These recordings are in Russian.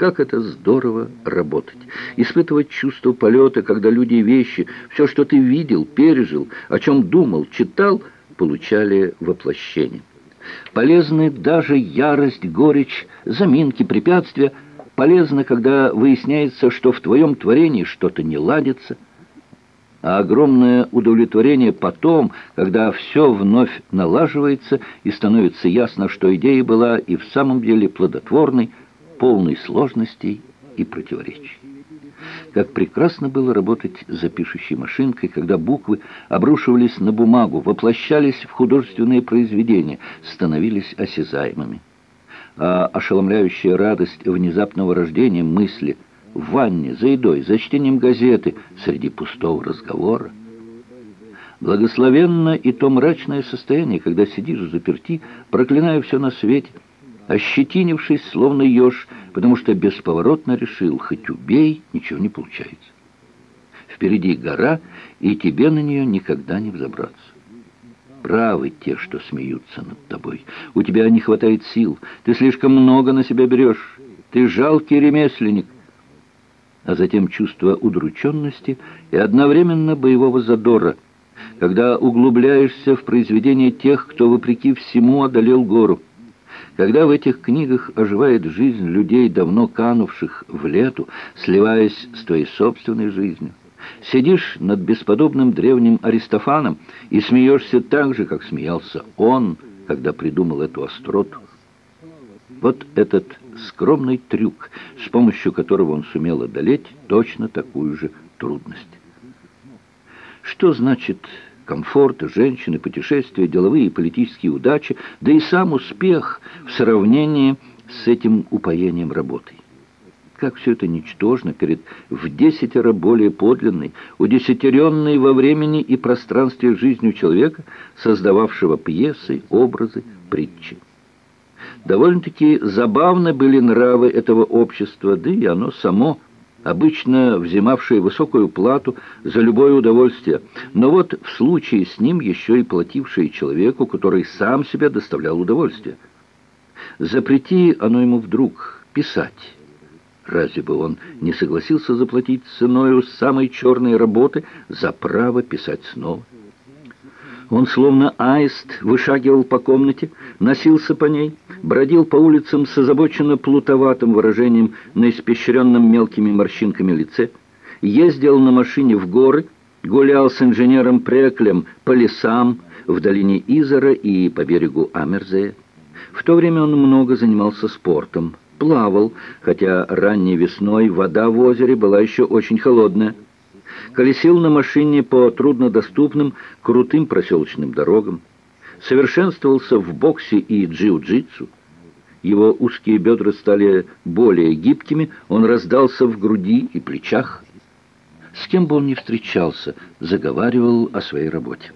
Как это здорово работать, испытывать чувство полета, когда люди и вещи, все, что ты видел, пережил, о чем думал, читал, получали воплощение. Полезны даже ярость, горечь, заминки, препятствия. Полезно, когда выясняется, что в твоем творении что-то не ладится. А огромное удовлетворение потом, когда все вновь налаживается и становится ясно, что идея была и в самом деле плодотворной, полной сложностей и противоречий. Как прекрасно было работать за пишущей машинкой, когда буквы обрушивались на бумагу, воплощались в художественные произведения, становились осязаемыми. А ошеломляющая радость внезапного рождения мысли в ванне, за едой, за чтением газеты, среди пустого разговора. Благословенно и то мрачное состояние, когда сидишь заперти, проклиная все на свете, ощетинившись, словно еж, потому что бесповоротно решил, хоть убей, ничего не получается. Впереди гора, и тебе на нее никогда не взобраться. Правы те, что смеются над тобой. У тебя не хватает сил, ты слишком много на себя берешь, ты жалкий ремесленник. А затем чувство удрученности и одновременно боевого задора, когда углубляешься в произведение тех, кто, вопреки всему, одолел гору. Когда в этих книгах оживает жизнь людей, давно канувших в лету, сливаясь с твоей собственной жизнью, сидишь над бесподобным древним Аристофаном и смеешься так же, как смеялся он, когда придумал эту остроту. Вот этот скромный трюк, с помощью которого он сумел одолеть точно такую же трудность. Что значит комфорт, женщины, путешествия, деловые и политические удачи, да и сам успех в сравнении с этим упоением работой. Как все это ничтожно перед в десятеро более подлинной, удесятеренной во времени и пространстве жизнью человека, создававшего пьесы, образы, притчи. Довольно-таки забавны были нравы этого общества, да и оно само – обычно взимавшие высокую плату за любое удовольствие, но вот в случае с ним еще и платившие человеку, который сам себе доставлял удовольствие. Запрети оно ему вдруг писать. Разве бы он не согласился заплатить ценою самой черной работы за право писать снова? Он, словно аист, вышагивал по комнате, носился по ней, бродил по улицам с озабоченно плутоватым выражением на испещренном мелкими морщинками лице, ездил на машине в горы, гулял с инженером Преклем по лесам, в долине Изора и по берегу Амерзея. В то время он много занимался спортом, плавал, хотя ранней весной вода в озере была еще очень холодная колесил на машине по труднодоступным, крутым проселочным дорогам, совершенствовался в боксе и джиу-джитсу. Его узкие бедра стали более гибкими, он раздался в груди и плечах. С кем бы он ни встречался, заговаривал о своей работе.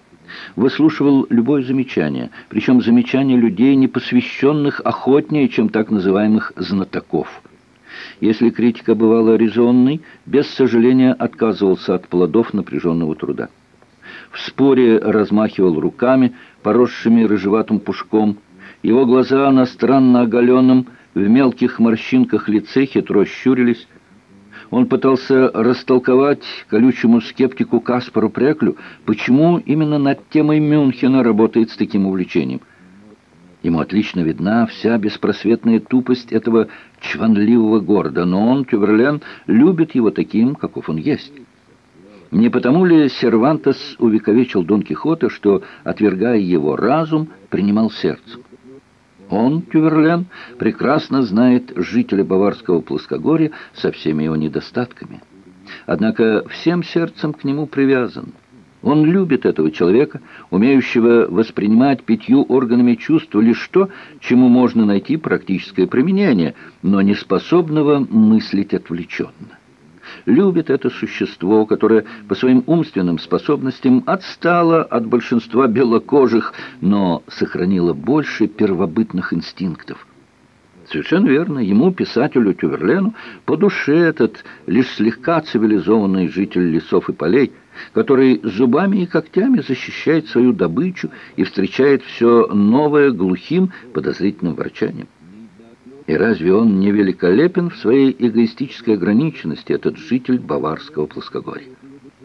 Выслушивал любое замечание, причем замечания людей, не посвященных охотнее, чем так называемых «знатоков». Если критика бывала резонной, без сожаления отказывался от плодов напряженного труда. В споре размахивал руками, поросшими рыжеватым пушком. Его глаза на странно оголенном, в мелких морщинках лице хитро щурились. Он пытался растолковать колючему скептику Каспару Преклю, почему именно над темой Мюнхена работает с таким увлечением – Ему отлично видна вся беспросветная тупость этого чванливого города, но он, Тюберлен, любит его таким, каков он есть. Не потому ли Сервантес увековечил Дон Кихота, что, отвергая его разум, принимал сердцем? Он, Тюверлен, прекрасно знает жителя Баварского плоскогорья со всеми его недостатками. Однако всем сердцем к нему привязан – он любит этого человека, умеющего воспринимать пятью органами чувств лишь то, чему можно найти практическое применение, но не способного мыслить отвлеченно. Любит это существо, которое по своим умственным способностям отстало от большинства белокожих, но сохранило больше первобытных инстинктов. Совершенно верно, ему, писателю Тюверлену, по душе этот лишь слегка цивилизованный житель лесов и полей – который зубами и когтями защищает свою добычу и встречает все новое глухим подозрительным ворчанием. И разве он не великолепен в своей эгоистической ограниченности, этот житель Баварского плоскогорья?